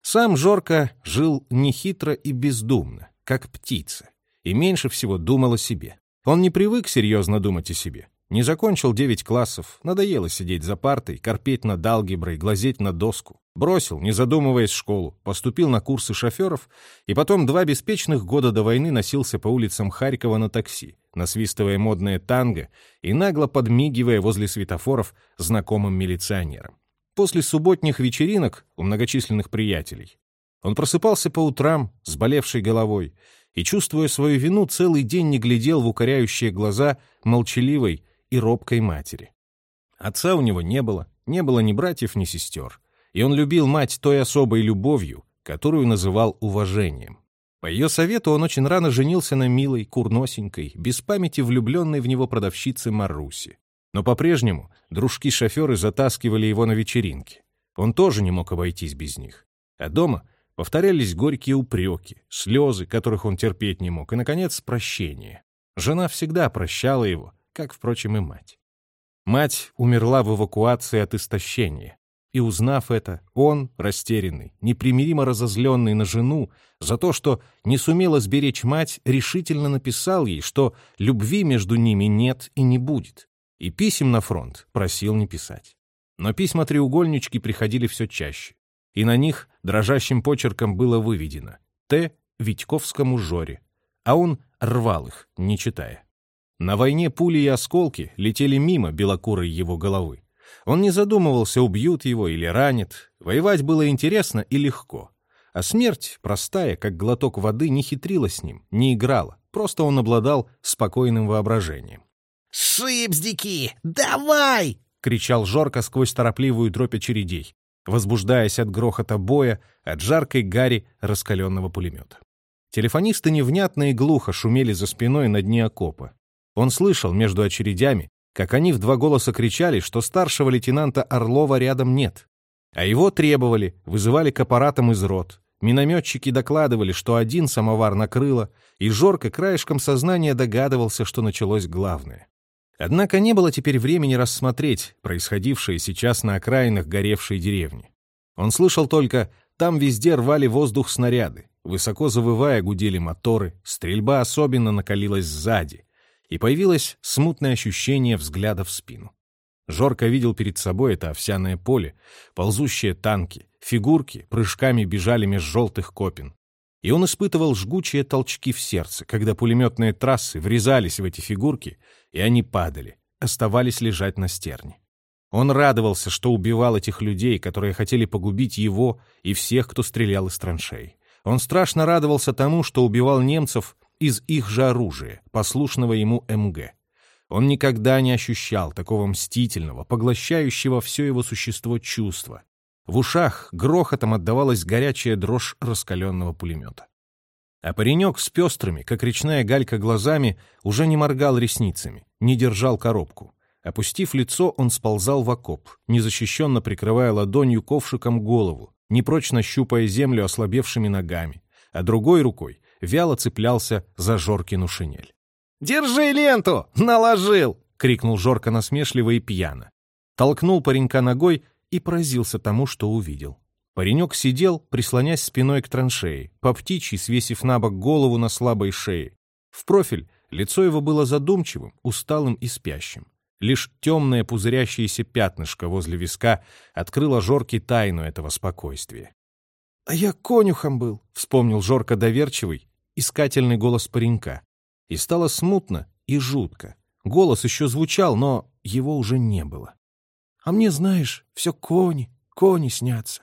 Сам Жорко жил нехитро и бездумно, как птица, и меньше всего думал о себе. Он не привык серьезно думать о себе. Не закончил девять классов, надоело сидеть за партой, корпеть над алгеброй, глазеть на доску. Бросил, не задумываясь, школу, поступил на курсы шоферов и потом два беспечных года до войны носился по улицам Харькова на такси, насвистывая модное танго и нагло подмигивая возле светофоров знакомым милиционерам после субботних вечеринок у многочисленных приятелей. Он просыпался по утрам с болевшей головой и, чувствуя свою вину, целый день не глядел в укоряющие глаза молчаливой и робкой матери. Отца у него не было, не было ни братьев, ни сестер, и он любил мать той особой любовью, которую называл уважением. По ее совету он очень рано женился на милой, курносенькой, без памяти влюбленной в него продавщице Маруси. Но по-прежнему дружки-шоферы затаскивали его на вечеринки. Он тоже не мог обойтись без них. А дома повторялись горькие упреки, слезы, которых он терпеть не мог, и, наконец, прощение. Жена всегда прощала его, как, впрочем, и мать. Мать умерла в эвакуации от истощения. И узнав это, он, растерянный, непримиримо разозленный на жену за то, что не сумела сберечь мать, решительно написал ей, что любви между ними нет и не будет, и писем на фронт просил не писать. Но письма-треугольнички приходили все чаще, и на них дрожащим почерком было выведено «Т. Витьковскому Жоре», а он рвал их, не читая. На войне пули и осколки летели мимо белокурой его головы. Он не задумывался, убьют его или ранят. Воевать было интересно и легко. А смерть, простая, как глоток воды, не хитрила с ним, не играла. Просто он обладал спокойным воображением. «Шипздики! Давай!» — кричал Жорко сквозь торопливую дробь очередей, возбуждаясь от грохота боя, от жаркой гари раскаленного пулемета. Телефонисты невнятно и глухо шумели за спиной на дне окопа. Он слышал между очередями, как они в два голоса кричали, что старшего лейтенанта Орлова рядом нет. А его требовали, вызывали к аппаратам из рот. Минометчики докладывали, что один самовар накрыло, и Жорко краешком сознания догадывался, что началось главное. Однако не было теперь времени рассмотреть происходившее сейчас на окраинах горевшей деревни. Он слышал только, там везде рвали воздух снаряды, высоко завывая гудели моторы, стрельба особенно накалилась сзади, и появилось смутное ощущение взгляда в спину. Жорко видел перед собой это овсяное поле, ползущие танки, фигурки прыжками бежали меж желтых копин. И он испытывал жгучие толчки в сердце, когда пулеметные трассы врезались в эти фигурки и они падали, оставались лежать на стерне. Он радовался, что убивал этих людей, которые хотели погубить его и всех, кто стрелял из траншей. Он страшно радовался тому, что убивал немцев из их же оружия, послушного ему МГ. Он никогда не ощущал такого мстительного, поглощающего все его существо чувства. В ушах грохотом отдавалась горячая дрожь раскаленного пулемета. А паренек с пестрыми, как речная галька, глазами уже не моргал ресницами, не держал коробку. Опустив лицо, он сползал в окоп, незащищенно прикрывая ладонью ковшиком голову, непрочно щупая землю ослабевшими ногами, а другой рукой вяло цеплялся за Жоркину шинель. «Держи ленту! Наложил!» — крикнул Жорка насмешливо и пьяно. Толкнул паренька ногой и поразился тому, что увидел. Паренек сидел, прислонясь спиной к траншеи, по птичьи свесив на бок голову на слабой шее. В профиль лицо его было задумчивым, усталым и спящим. Лишь темное пузырящееся пятнышко возле виска открыло Жорке тайну этого спокойствия. «А я конюхом был», — вспомнил Жорка доверчивый, искательный голос паренька. И стало смутно и жутко. Голос еще звучал, но его уже не было. «А мне, знаешь, все кони, кони снятся».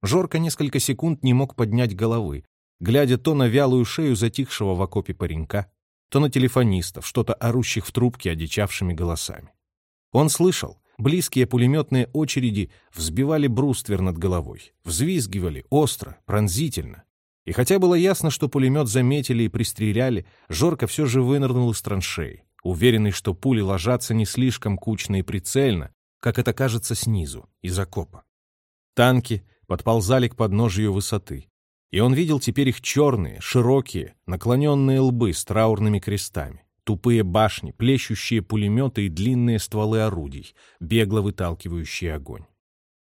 Жорка несколько секунд не мог поднять головы, глядя то на вялую шею затихшего в окопе паренька, то на телефонистов, что-то орущих в трубке одичавшими голосами. Он слышал, близкие пулеметные очереди взбивали бруствер над головой, взвизгивали остро, пронзительно. И хотя было ясно, что пулемет заметили и пристреляли, Жорка все же вынырнул из траншеи, уверенный, что пули ложатся не слишком кучно и прицельно, как это кажется снизу, из окопа. Танки подползали к подножию высоты, и он видел теперь их черные, широкие, наклоненные лбы с траурными крестами, тупые башни, плещущие пулеметы и длинные стволы орудий, бегло выталкивающие огонь.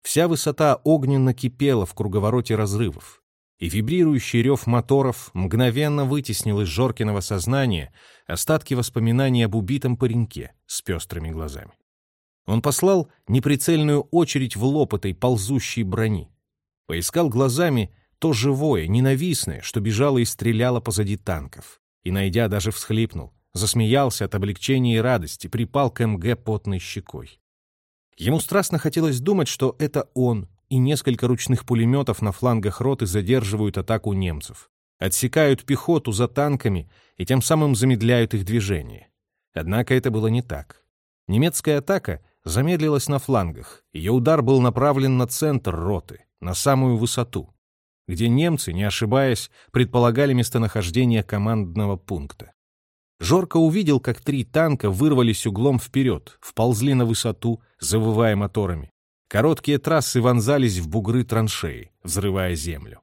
Вся высота огненно кипела в круговороте разрывов, и вибрирующий рев моторов мгновенно вытеснил из Жоркиного сознания остатки воспоминаний об убитом пареньке с пестрыми глазами. Он послал неприцельную очередь в лоб этой ползущей брони, поискал глазами то живое, ненавистное, что бежало и стреляло позади танков. И, найдя, даже всхлипнул, засмеялся от облегчения и радости, припал к МГ потной щекой. Ему страстно хотелось думать, что это он и несколько ручных пулеметов на флангах роты задерживают атаку немцев, отсекают пехоту за танками и тем самым замедляют их движение. Однако это было не так. Немецкая атака замедлилась на флангах, ее удар был направлен на центр роты, на самую высоту где немцы, не ошибаясь, предполагали местонахождение командного пункта. Жорко увидел, как три танка вырвались углом вперед, вползли на высоту, завывая моторами. Короткие трассы вонзались в бугры траншеи, взрывая землю.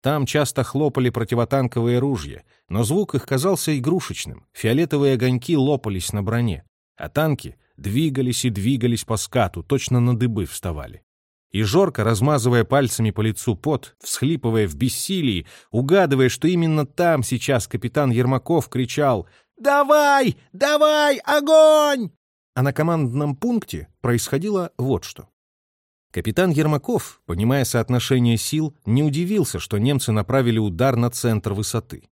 Там часто хлопали противотанковые ружья, но звук их казался игрушечным, фиолетовые огоньки лопались на броне, а танки двигались и двигались по скату, точно на дыбы вставали. И Жорка, размазывая пальцами по лицу пот, всхлипывая в бессилии, угадывая, что именно там сейчас капитан Ермаков кричал «Давай! Давай! Огонь!» А на командном пункте происходило вот что. Капитан Ермаков, понимая соотношение сил, не удивился, что немцы направили удар на центр высоты.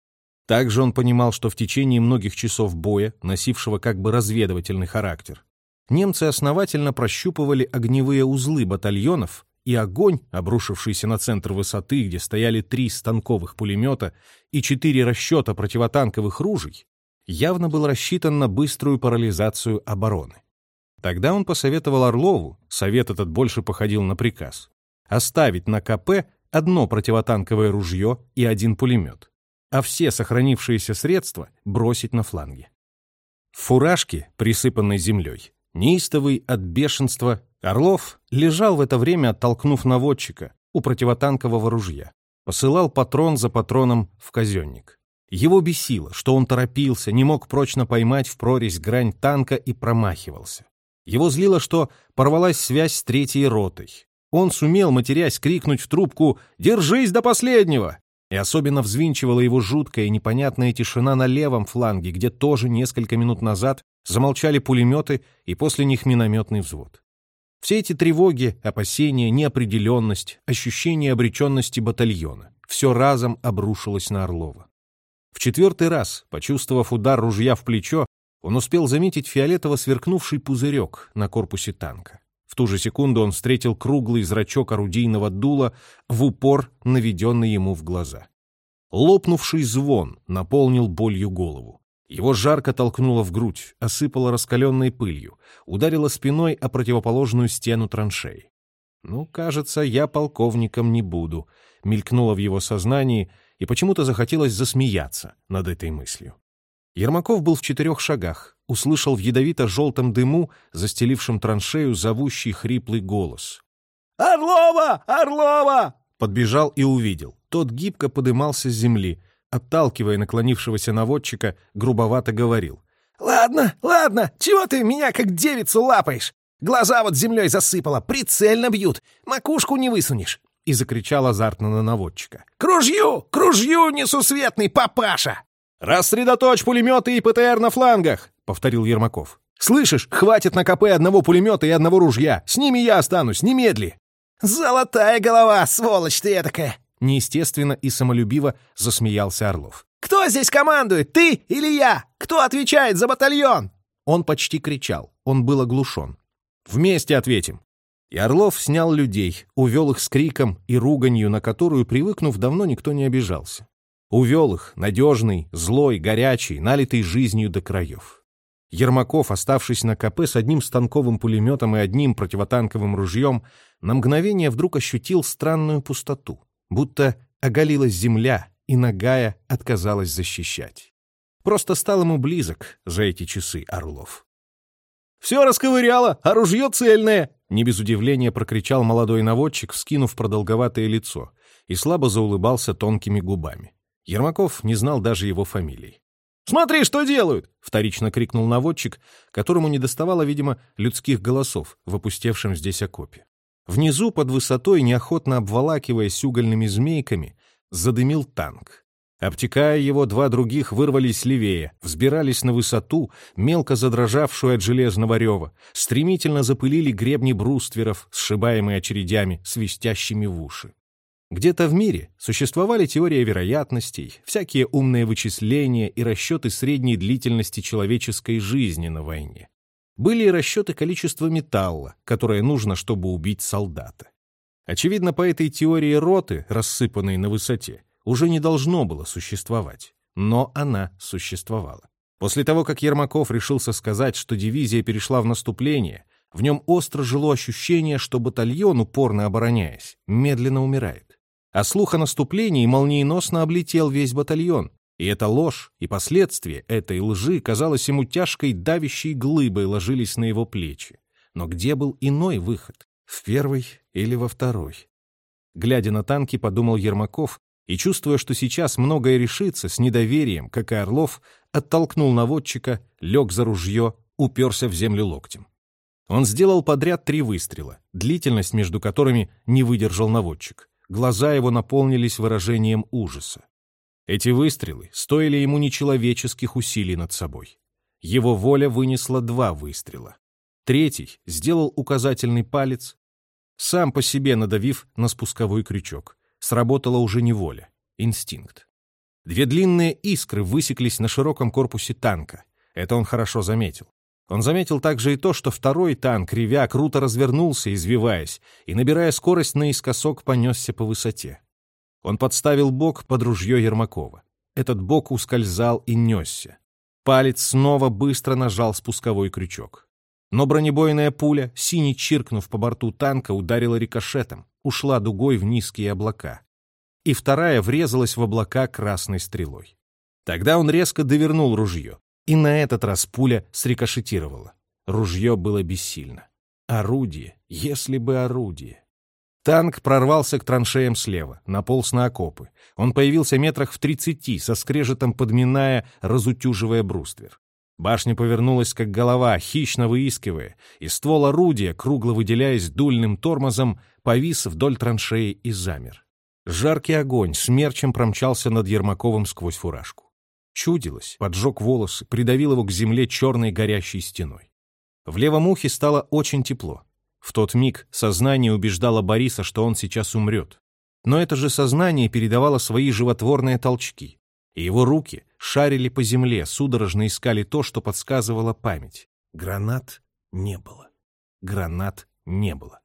Также он понимал, что в течение многих часов боя, носившего как бы разведывательный характер, немцы основательно прощупывали огневые узлы батальонов, и огонь, обрушившийся на центр высоты, где стояли три станковых пулемета и четыре расчета противотанковых ружей, явно был рассчитан на быструю парализацию обороны. Тогда он посоветовал Орлову, совет этот больше походил на приказ, оставить на КП одно противотанковое ружье и один пулемет, а все сохранившиеся средства бросить на фланге. В фуражке, присыпанной землей, Неистовый от бешенства, Орлов лежал в это время, оттолкнув наводчика у противотанкового ружья. Посылал патрон за патроном в казенник. Его бесило, что он торопился, не мог прочно поймать в прорезь грань танка и промахивался. Его злило, что порвалась связь с третьей ротой. Он сумел, матерясь, крикнуть в трубку «Держись до последнего!» И особенно взвинчивала его жуткая и непонятная тишина на левом фланге, где тоже несколько минут назад замолчали пулеметы и после них минометный взвод. Все эти тревоги, опасения, неопределенность, ощущение обреченности батальона — все разом обрушилось на Орлова. В четвертый раз, почувствовав удар ружья в плечо, он успел заметить фиолетово сверкнувший пузырек на корпусе танка. В ту же секунду он встретил круглый зрачок орудийного дула в упор, наведенный ему в глаза. Лопнувший звон наполнил болью голову. Его жарко толкнуло в грудь, осыпало раскаленной пылью, ударило спиной о противоположную стену траншей. «Ну, кажется, я полковником не буду», — мелькнуло в его сознании, и почему-то захотелось засмеяться над этой мыслью. Ермаков был в четырех шагах, услышал в ядовито-желтом дыму, застелившем траншею, зовущий хриплый голос. «Орлова! Орлова! Подбежал и увидел. Тот гибко подымался с земли, отталкивая наклонившегося наводчика, грубовато говорил. «Ладно, ладно, чего ты меня как девицу лапаешь? Глаза вот землей засыпало, прицельно бьют, макушку не высунешь!» И закричал азартно на наводчика. «К ружью! К ружью, несусветный папаша!» «Рассредоточь пулеметы и ПТР на флангах!» — повторил Ермаков. «Слышишь, хватит на КП одного пулемета и одного ружья. С ними я останусь, немедли!» «Золотая голова, сволочь ты этакая!» Неестественно и самолюбиво засмеялся Орлов. «Кто здесь командует, ты или я? Кто отвечает за батальон?» Он почти кричал, он был оглушен. «Вместе ответим!» И Орлов снял людей, увел их с криком и руганью, на которую, привыкнув, давно никто не обижался. Увел их, надежный, злой, горячий, налитый жизнью до краев. Ермаков, оставшись на КП с одним станковым пулеметом и одним противотанковым ружьем, на мгновение вдруг ощутил странную пустоту, будто оголилась земля, и нагая отказалась защищать. Просто стал ему близок за эти часы Орлов. «Все расковыряло, а ружье цельное!» Не без удивления прокричал молодой наводчик, вскинув продолговатое лицо, и слабо заулыбался тонкими губами. Ермаков не знал даже его фамилии. «Смотри, что делают!» — вторично крикнул наводчик, которому не доставало, видимо, людских голосов в опустевшем здесь окопе. Внизу, под высотой, неохотно обволакиваясь угольными змейками, задымил танк. Обтекая его, два других вырвались левее, взбирались на высоту, мелко задрожавшую от железного рева, стремительно запылили гребни брустверов, сшибаемые очередями, свистящими в уши. Где-то в мире существовали теория вероятностей, всякие умные вычисления и расчеты средней длительности человеческой жизни на войне. Были и расчеты количества металла, которое нужно, чтобы убить солдата. Очевидно, по этой теории роты, рассыпанной на высоте, уже не должно было существовать. Но она существовала. После того, как Ермаков решился сказать, что дивизия перешла в наступление, в нем остро жило ощущение, что батальон, упорно обороняясь, медленно умирает. А слух о наступлении молниеносно облетел весь батальон. И эта ложь, и последствия этой лжи, казалось ему тяжкой давящей глыбой ложились на его плечи. Но где был иной выход? В первый или во второй? Глядя на танки, подумал Ермаков, и, чувствуя, что сейчас многое решится, с недоверием, как и Орлов, оттолкнул наводчика, лег за ружье, уперся в землю локтем. Он сделал подряд три выстрела, длительность между которыми не выдержал наводчик. Глаза его наполнились выражением ужаса. Эти выстрелы стоили ему нечеловеческих усилий над собой. Его воля вынесла два выстрела. Третий сделал указательный палец, сам по себе надавив на спусковой крючок. Сработала уже не воля, инстинкт. Две длинные искры высеклись на широком корпусе танка. Это он хорошо заметил. Он заметил также и то, что второй танк, ревя, круто развернулся, извиваясь, и, набирая скорость наискосок, понесся по высоте. Он подставил бок под ружье Ермакова. Этот бок ускользал и несся. Палец снова быстро нажал спусковой крючок. Но бронебойная пуля, синий чиркнув по борту танка, ударила рикошетом, ушла дугой в низкие облака. И вторая врезалась в облака красной стрелой. Тогда он резко довернул ружье. И на этот раз пуля срикошетировала. Ружье было бессильно. Орудие, если бы орудие. Танк прорвался к траншеям слева, наполз на окопы. Он появился метрах в тридцати, со скрежетом подминая, разутюживая бруствер. Башня повернулась, как голова, хищно выискивая, и ствол орудия, кругло выделяясь дульным тормозом, повис вдоль траншеи и замер. Жаркий огонь смерчем промчался над Ермаковым сквозь фуражку. Чудилось, поджег волосы, придавил его к земле черной горящей стеной. В левом ухе стало очень тепло. В тот миг сознание убеждало Бориса, что он сейчас умрет. Но это же сознание передавало свои животворные толчки. И его руки шарили по земле, судорожно искали то, что подсказывала память. Гранат не было. Гранат не было.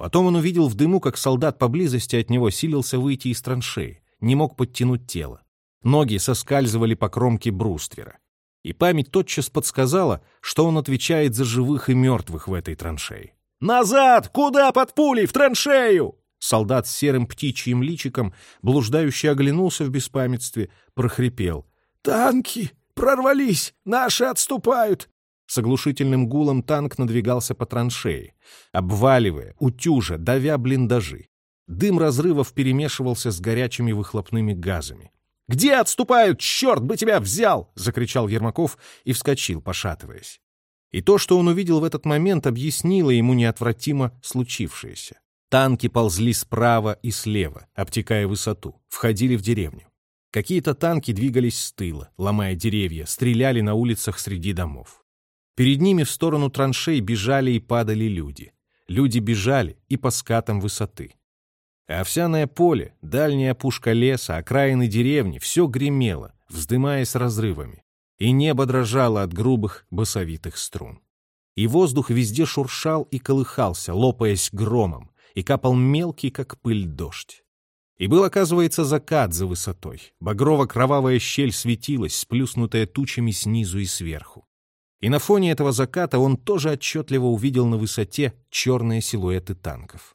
Потом он увидел в дыму, как солдат поблизости от него силился выйти из траншеи, не мог подтянуть тело. Ноги соскальзывали по кромке бруствера. И память тотчас подсказала, что он отвечает за живых и мертвых в этой траншее. «Назад! Куда под пулей? В траншею!» Солдат с серым птичьим личиком, блуждающий оглянулся в беспамятстве, прохрипел. «Танки! Прорвались! Наши отступают!» С оглушительным гулом танк надвигался по траншеи, обваливая, утюжа, давя блиндажи. Дым разрывов перемешивался с горячими выхлопными газами. «Где отступают? Черт бы тебя взял!» — закричал Ермаков и вскочил, пошатываясь. И то, что он увидел в этот момент, объяснило ему неотвратимо случившееся. Танки ползли справа и слева, обтекая высоту, входили в деревню. Какие-то танки двигались с тыла, ломая деревья, стреляли на улицах среди домов. Перед ними в сторону траншей бежали и падали люди. Люди бежали и по скатам высоты. Овсяное поле, дальняя пушка леса, окраины деревни — все гремело, вздымаясь разрывами, и небо дрожало от грубых басовитых струн. И воздух везде шуршал и колыхался, лопаясь громом, и капал мелкий, как пыль, дождь. И был, оказывается, закат за высотой. Багрово-кровавая щель светилась, сплюснутая тучами снизу и сверху. И на фоне этого заката он тоже отчетливо увидел на высоте черные силуэты танков.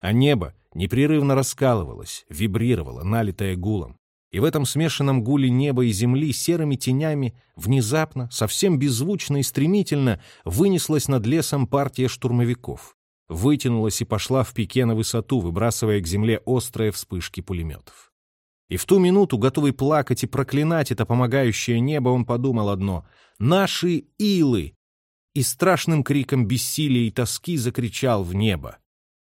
А небо непрерывно раскалывалось, вибрировало, налитое гулом. И в этом смешанном гуле неба и земли серыми тенями внезапно, совсем беззвучно и стремительно вынеслась над лесом партия штурмовиков. Вытянулась и пошла в пике на высоту, выбрасывая к земле острые вспышки пулеметов. И в ту минуту, готовый плакать и проклинать это помогающее небо, он подумал одно — «Наши илы!» И страшным криком бессилия и тоски закричал в небо.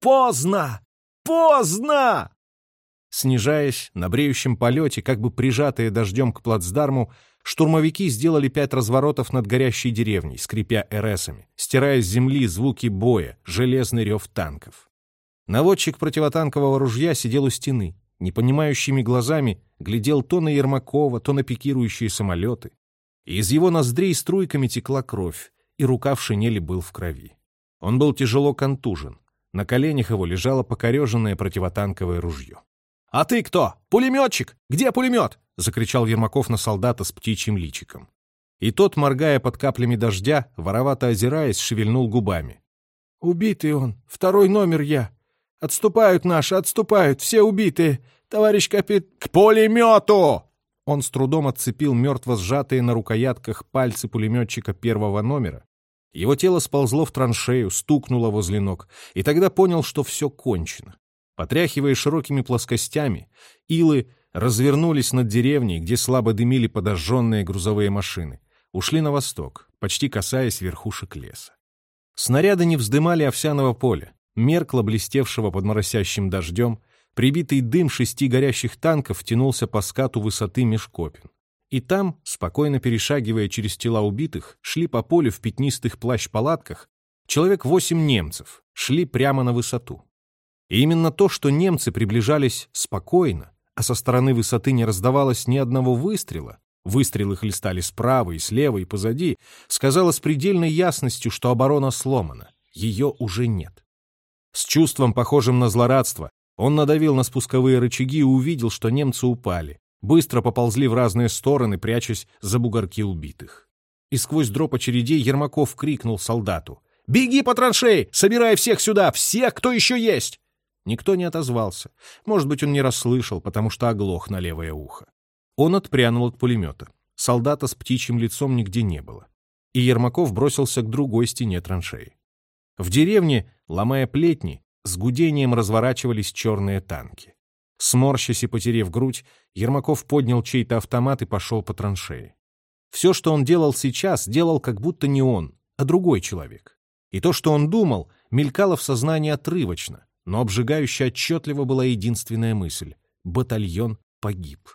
«Поздно! Поздно!» Снижаясь, на бреющем полете, как бы прижатые дождем к плацдарму, штурмовики сделали пять разворотов над горящей деревней, скрипя РСами, стирая с земли звуки боя, железный рев танков. Наводчик противотанкового ружья сидел у стены, непонимающими глазами глядел то на Ермакова, то на пикирующие самолеты. И из его ноздрей струйками текла кровь, и рука в шинели был в крови. Он был тяжело контужен, на коленях его лежало покореженное противотанковое ружье. «А ты кто? Пулеметчик? Где пулемет?» — закричал Ермаков на солдата с птичьим личиком. И тот, моргая под каплями дождя, воровато озираясь, шевельнул губами. «Убитый он. Второй номер я. Отступают наши, отступают. Все убитые. Товарищ капит... К пулемету!» Он с трудом отцепил мертво сжатые на рукоятках пальцы пулеметчика первого номера его тело сползло в траншею, стукнуло возле ног, и тогда понял, что все кончено. Потряхивая широкими плоскостями, илы развернулись над деревней, где слабо дымили подожженные грузовые машины, ушли на восток, почти касаясь верхушек леса. Снаряды не вздымали овсяного поля, меркло блестевшего под моросящим дождем, прибитый дым шести горящих танков тянулся по скату высоты меж копин. И там, спокойно перешагивая через тела убитых, шли по полю в пятнистых плащ-палатках человек восемь немцев, шли прямо на высоту. И именно то, что немцы приближались спокойно, а со стороны высоты не раздавалось ни одного выстрела, выстрелы хлестали справа и слева и позади, сказала с предельной ясностью, что оборона сломана, ее уже нет. С чувством, похожим на злорадство, он надавил на спусковые рычаги и увидел, что немцы упали, быстро поползли в разные стороны, прячась за бугорки убитых. И сквозь дроп очередей Ермаков крикнул солдату. «Беги по траншеи! Собирай всех сюда! Всех, кто еще есть!» Никто не отозвался. Может быть, он не расслышал, потому что оглох на левое ухо. Он отпрянул от пулемета. Солдата с птичьим лицом нигде не было. И Ермаков бросился к другой стене траншеи. В деревне, ломая плетни, с гудением разворачивались черные танки. Сморщась и потерев грудь, Ермаков поднял чей-то автомат и пошел по траншеи. Все, что он делал сейчас, делал как будто не он, а другой человек. И то, что он думал, мелькало в сознании отрывочно, но обжигающе отчетливо была единственная мысль — батальон погиб.